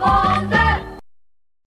on the